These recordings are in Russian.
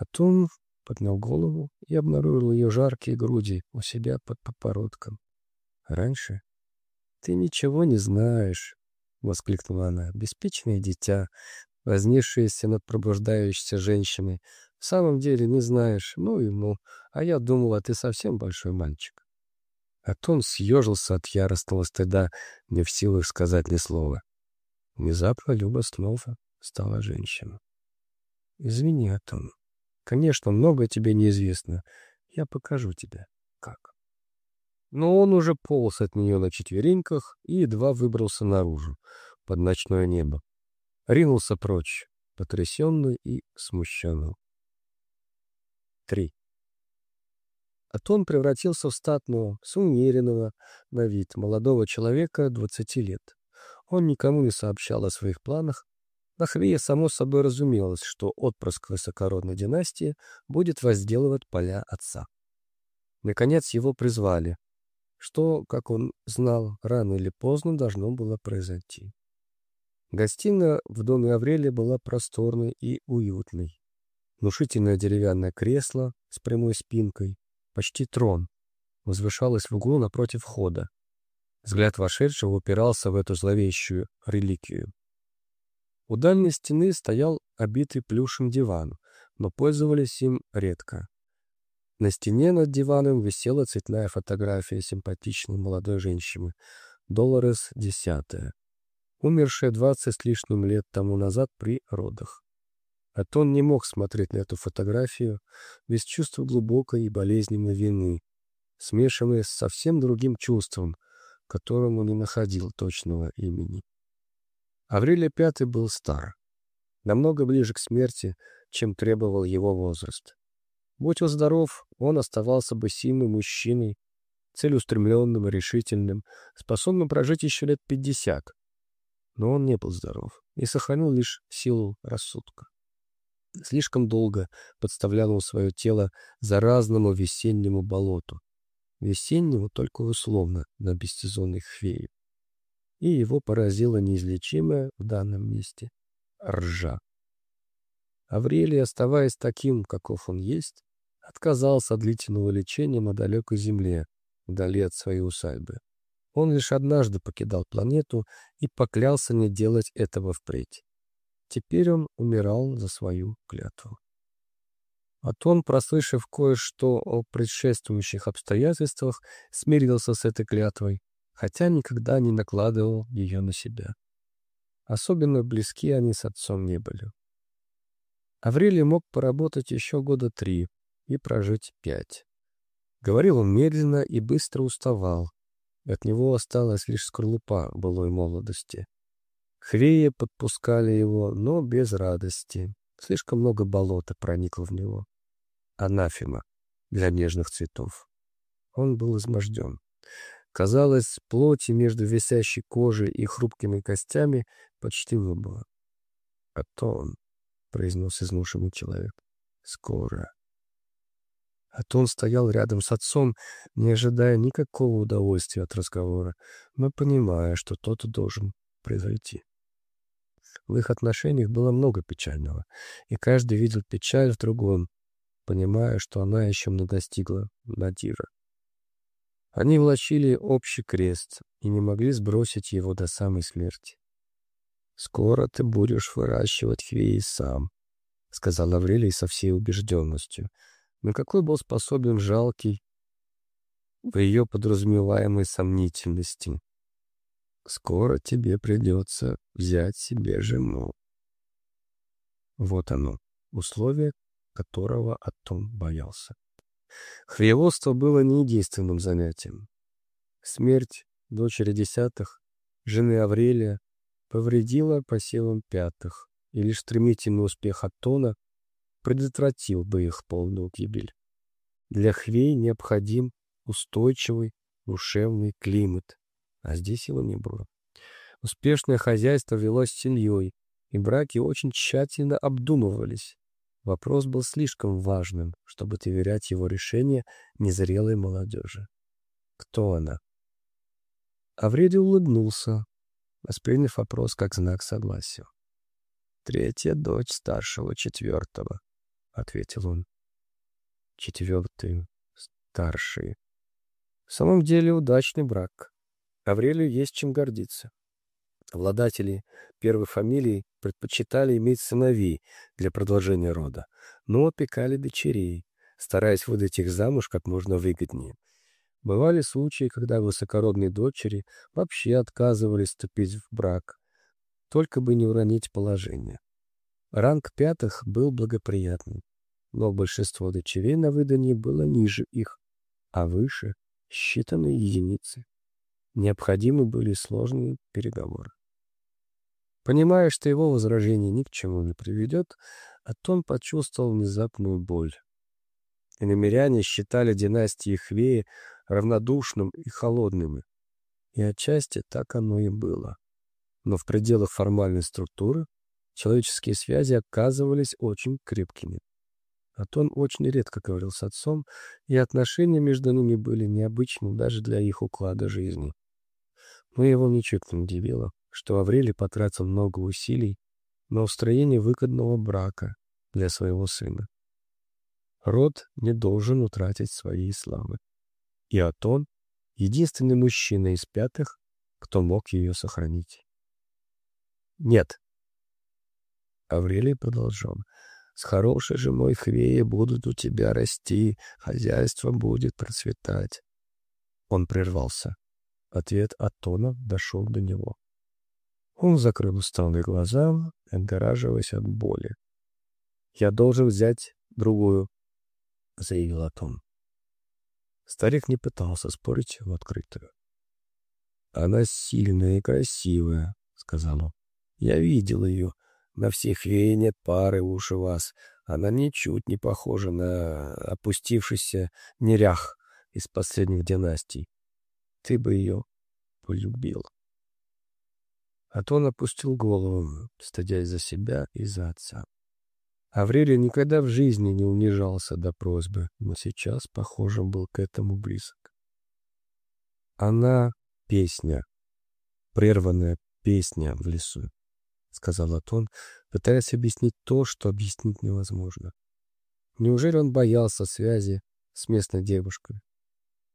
Атон поднял голову и обнаружил ее жаркие груди у себя под подбородком. Раньше «Ты ничего не знаешь», — воскликнула она, — «беспечное дитя, вознесшееся над пробуждающейся женщиной. В самом деле не знаешь, ну и ну, а я думала, ты совсем большой мальчик». Атон съежился от яростного стыда, не в силах сказать ни слова. Внезапно Люба снова стала женщина. «Извини, Атон. Конечно, многое тебе неизвестно. Я покажу тебе, как». Но он уже полз от нее на четвереньках и едва выбрался наружу, под ночное небо. Ринулся прочь, потрясенный и смущенный. 3. Атон превратился в статного, сумеренного на вид молодого человека 20 лет. Он никому не сообщал о своих планах. На Хвее само собой разумелось, что отпрыск высокородной династии будет возделывать поля отца. Наконец его призвали, что, как он знал, рано или поздно должно было произойти. Гостиная в доме Аврелия была просторной и уютной. Внушительное деревянное кресло с прямой спинкой, почти трон, возвышалось в углу напротив входа. Взгляд вошедшего упирался в эту зловещую реликвию. У дальней стены стоял обитый плюшем диван, но пользовались им редко. На стене над диваном висела цветная фотография симпатичной молодой женщины, Долорес десятая, умершая двадцать с лишним лет тому назад при родах. Атон не мог смотреть на эту фотографию без чувства глубокой и болезненной вины, смешанной с совсем другим чувством, которому не находил точного имени. Аврелий Пятый был стар, намного ближе к смерти, чем требовал его возраст. Будь он здоров, он оставался бы сильным мужчиной, целеустремленным и решительным, способным прожить еще лет пятьдесят. Но он не был здоров и сохранил лишь силу рассудка. Слишком долго подставлял он свое тело заразному весеннему болоту. Весеннему только условно на бессезонных хвею. И его поразило неизлечимое в данном месте ржа. Аврелий, оставаясь таким, каков он есть, отказался от длительного лечения на далекой земле, вдали от своей усадьбы. Он лишь однажды покидал планету и поклялся не делать этого впредь. Теперь он умирал за свою клятву. Атон, прослышав кое-что о предшествующих обстоятельствах, смирился с этой клятвой, хотя никогда не накладывал ее на себя. Особенно близки они с отцом не были. Аврелий мог поработать еще года три, и прожить пять. Говорил он медленно и быстро уставал. От него осталась лишь скорлупа былой молодости. Хвеи подпускали его, но без радости. Слишком много болота проникло в него. Анафема для нежных цветов. Он был изможден. Казалось, плоти между висящей кожей и хрупкими костями почти не. «А то он», — произнес изнушенный человек, — «скоро». А то он стоял рядом с отцом, не ожидая никакого удовольствия от разговора, но понимая, что тот должен произойти. В их отношениях было много печального, и каждый видел печаль в другом, понимая, что она еще не достигла Надира. Они влачили общий крест и не могли сбросить его до самой смерти. «Скоро ты будешь выращивать хвеи сам», — сказал Аврелий со всей убежденностью — на какой был способен жалкий в ее подразумеваемой сомнительности. Скоро тебе придется взять себе жену. Вот оно, условие, которого Атон боялся. Хвеводство было не единственным занятием. Смерть дочери десятых, жены Аврелия, повредила посевам пятых, и лишь стремительный успех Атона предотвратил бы их полную гибель. Для хвей необходим устойчивый душевный климат, а здесь его не было. Успешное хозяйство велось семьей, и браки очень тщательно обдумывались. Вопрос был слишком важным, чтобы доверять его решение незрелой молодежи. Кто она? Авреди улыбнулся, восприняв вопрос как знак согласия. Третья дочь старшего четвертого. — ответил он. Четвертый, старший. В самом деле удачный брак. Аврелию есть чем гордиться. Владатели первой фамилии предпочитали иметь сыновей для продолжения рода, но опекали дочерей, стараясь выдать их замуж как можно выгоднее. Бывали случаи, когда высокородные дочери вообще отказывались вступить в брак, только бы не уронить положение. Ранг пятых был благоприятным, но большинство дочерей на выдании было ниже их, а выше — считанные единицы. Необходимы были сложные переговоры. Понимая, что его возражение ни к чему не приведет, Атон почувствовал внезапную боль. Иномиряне считали династии Хвеи равнодушным и холодными. И отчасти так оно и было. Но в пределах формальной структуры человеческие связи оказывались очень крепкими. Атон очень редко говорил с отцом, и отношения между ними были необычны даже для их уклада жизни. Но его ничуть не удивило, что Аврелий потратил много усилий на устроение выгодного брака для своего сына. Род не должен утратить своей славы. И Атон — единственный мужчина из пятых, кто мог ее сохранить. Нет. Аврелий продолжал. С хорошей же мой хвеи будут у тебя расти, хозяйство будет процветать. Он прервался. Ответ Атона дошел до него. Он закрыл усталые глаза, отгораживаясь от боли. «Я должен взять другую», — заявил Атон. Старик не пытался спорить в открытую. «Она сильная и красивая», — сказал он. «Я видел ее. На всех ей нет пары у вас. Она ничуть не похожа на опустившийся нерях из последних династий. Ты бы ее полюбил». Атон опустил голову, стыдясь за себя и за отца. Аврелий никогда в жизни не унижался до просьбы, но сейчас, похоже, был к этому близок. «Она — песня, прерванная песня в лесу», — сказал Атон, пытаясь объяснить то, что объяснить невозможно. Неужели он боялся связи с местной девушкой?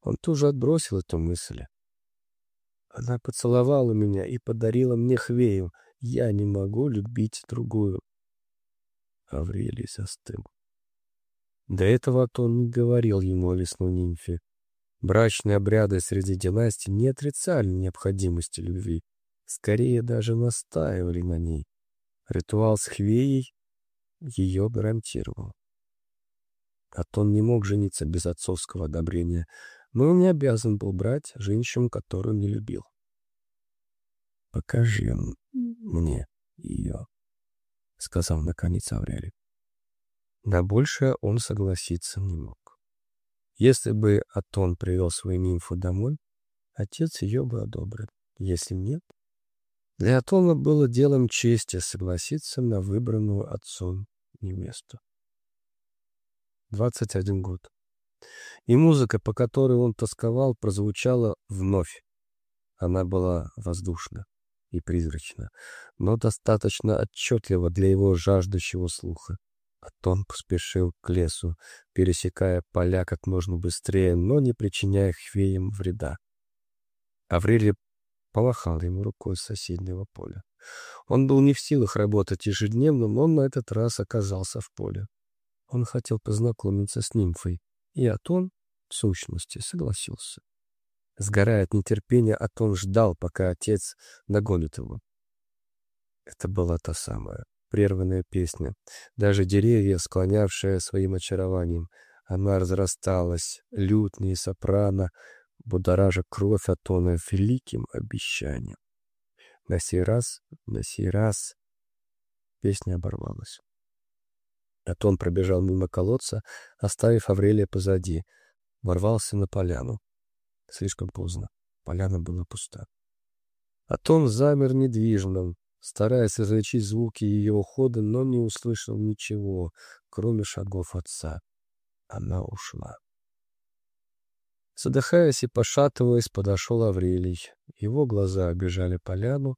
Он тоже отбросил эту мысль. Она поцеловала меня и подарила мне хвею. Я не могу любить другую. Аврелий застыл. До этого-то он не говорил ему о лесной нимфе. Брачные обряды среди династий не отрицали необходимости любви, скорее даже настаивали на ней. Ритуал с Хвеей ее гарантировал. Атон не мог жениться без отцовского одобрения, но он не обязан был брать женщину, которую не любил. «Покажи мне ее», — сказал наконец Аврелий. На большее он согласиться не мог. Если бы Атон привел свою нимфу домой, отец ее бы одобрил. Если нет, для Атона было делом чести согласиться на выбранную отцом невесту. 21 год. И музыка, по которой он тосковал, прозвучала вновь. Она была воздушна и призрачно, но достаточно отчетливо для его жаждущего слуха. Атон поспешил к лесу, пересекая поля как можно быстрее, но не причиняя хвеям вреда. Аврелий помахал ему рукой с соседнего поля. Он был не в силах работать ежедневно, но на этот раз оказался в поле. Он хотел познакомиться с нимфой, и Атон, в сущности, согласился. Сгорая от нетерпения, Атон ждал, пока отец нагонит его. Это была та самая прерванная песня. Даже деревья, склонявшие своим очарованием, она разрасталась, лютнее сопрано, будоража кровь Атона великим обещанием. На сей раз, на сей раз песня оборвалась. Атон пробежал мимо колодца, оставив Аврелия позади, ворвался на поляну. Слишком поздно. Поляна была пуста. А Том замер недвижно, стараясь различить звуки ее ухода, но не услышал ничего, кроме шагов отца. Она ушла. Задыхаясь и пошатываясь, подошел Аврелий. Его глаза обижали поляну,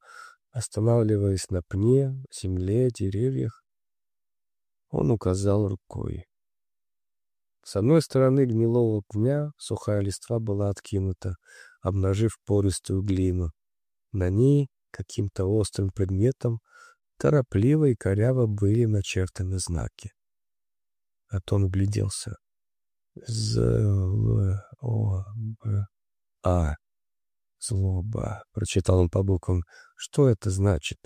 останавливаясь на пне, земле, деревьях. Он указал рукой. С одной стороны гнилого пня сухая листва была откинута, обнажив пористую глину. На ней каким-то острым предметом торопливо и коряво были начертаны знаки. А то он гляделся. З, Л, О, Б, А. Злоба, прочитал он по буквам. Что это значит?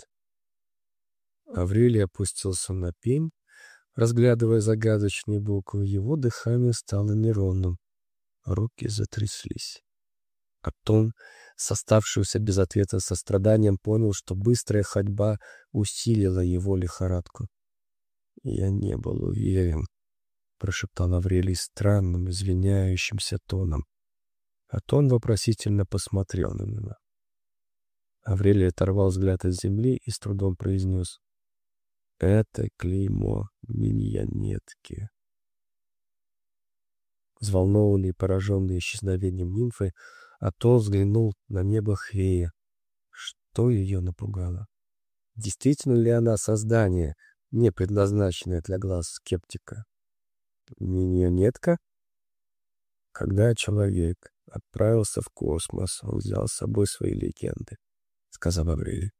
Аврелий опустился на пень, разглядывая загадочные буквы. Его дыхание стало неровным. Руки затряслись. Атон, с оставшегося без ответа состраданием, понял, что быстрая ходьба усилила его лихорадку. «Я не был уверен», — прошептал Аврелий странным, извиняющимся тоном. Атон вопросительно посмотрел на меня. Аврелий оторвал взгляд от земли и с трудом произнес. «Это клеймо миньонетки». Взволнованный и пораженный исчезновением нимфы, Атол взглянул на небо Хея. Что ее напугало? Действительно ли она создание, не предназначенное для глаз скептика? Миньонетка? Когда человек отправился в космос, он взял с собой свои легенды, — сказал Аврелий.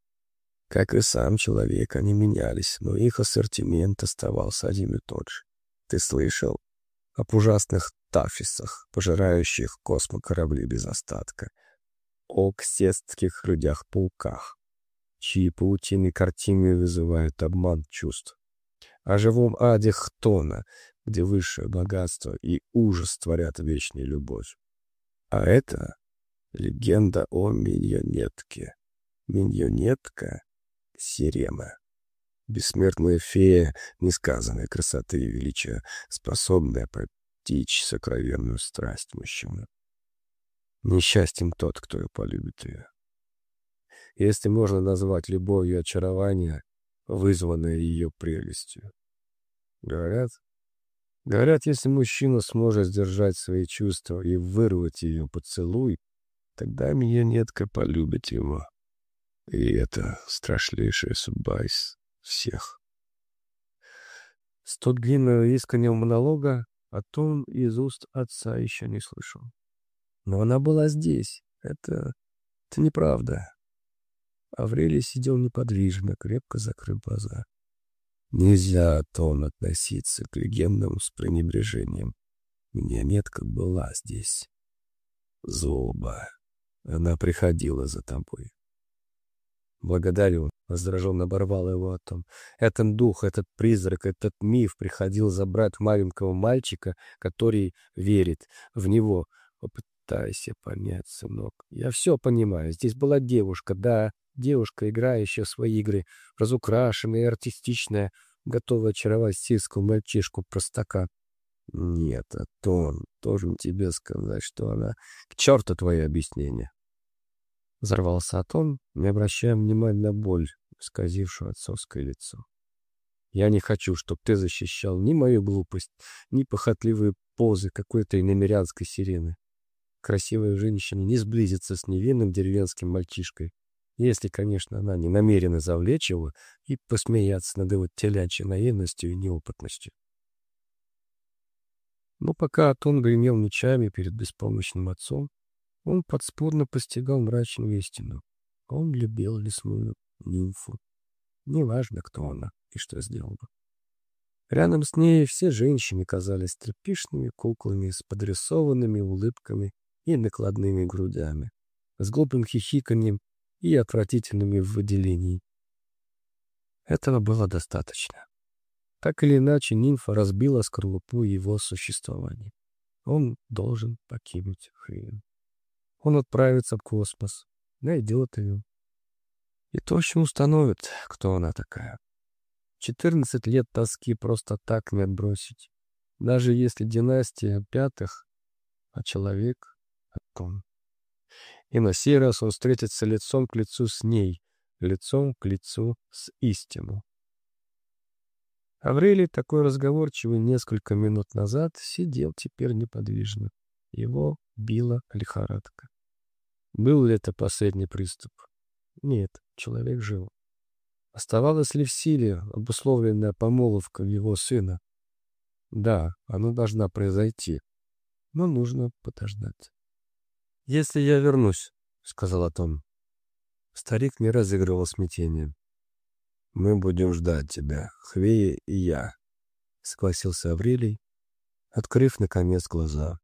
Как и сам человек, они менялись, но их ассортимент оставался один и тот же. Ты слышал об ужасных тафисах, пожирающих космокорабли без остатка, о ксестских рудях-пауках, чьи паутины картины вызывают обман чувств, о живом аде Хтона, где высшее богатство и ужас творят вечную любовь. А это легенда о миньонетке. Миньонетка — Сирема. Бессмертная фея несказанной красоты и величия, способная постичь сокровенную страсть мужчины. Несчастьем тот, кто ее полюбит ее. Если можно назвать любовью очарование, вызванное ее прелестью. Говорят, говорят, если мужчина сможет сдержать свои чувства и вырвать ее поцелуй, тогда меня нетка полюбит его. И это страшнейшая судьба из всех. С длинного искреннего монолога о том из уст отца еще не слышал. Но она была здесь. Это... это неправда. Аврелий сидел неподвижно, крепко закрыв глаза. Нельзя, Тон, относиться к легендам с пренебрежением. Мне метка была здесь. Зоба. Она приходила за тобой. Благодарю, раздраженно оборвал его о том. Этот дух, этот призрак, этот миф приходил забрать маленького мальчика, который верит в него. Попытайся понять, сынок. Я все понимаю. Здесь была девушка, да, девушка, играющая в свои игры, разукрашенная и артистичная, готовая очаровать сельского мальчишку-простака. Нет, а то он должен тебе сказать, что она... К черту твои объяснения. Взорвался Атон, не обращая внимания на боль, исказившую отцовское лицо. Я не хочу, чтобы ты защищал ни мою глупость, ни похотливые позы какой-то иномерянской сирены. Красивая женщина не сблизится с невинным деревенским мальчишкой, если, конечно, она не намерена завлечь его и посмеяться над его телячьей наивностью и неопытностью. Но пока Атон гремел мечами перед беспомощным отцом, он подспорно постигал мрачную истину. Он любил лесную нимфу. Неважно, кто она и что сделала. Рядом с ней все женщины казались тряпишными куклами с подрисованными улыбками и накладными грудями, с глупым хихиканьем и отвратительными выделениями. Этого было достаточно. Так или иначе, нимфа разбила скорлупу его существования. Он должен покинуть Хрен. Он отправится в космос, найдет ее. И точно установит, кто она такая. Четырнадцать лет тоски просто так не отбросить. Даже если династия пятых, а человек — он. И на сей раз он встретится лицом к лицу с ней, лицом к лицу с истину. Аврелий, такой разговорчивый несколько минут назад, сидел теперь неподвижно. Его била лихорадка. Был ли это последний приступ? Нет, человек жил. Оставалась ли в силе обусловленная помолвка его сына? Да, она должна произойти, но нужно подождать. «Если я вернусь», — сказал Атон. Старик не разыгрывал смятение. «Мы будем ждать тебя, Хвея и я», — согласился Аврелий, открыв, наконец, глаза.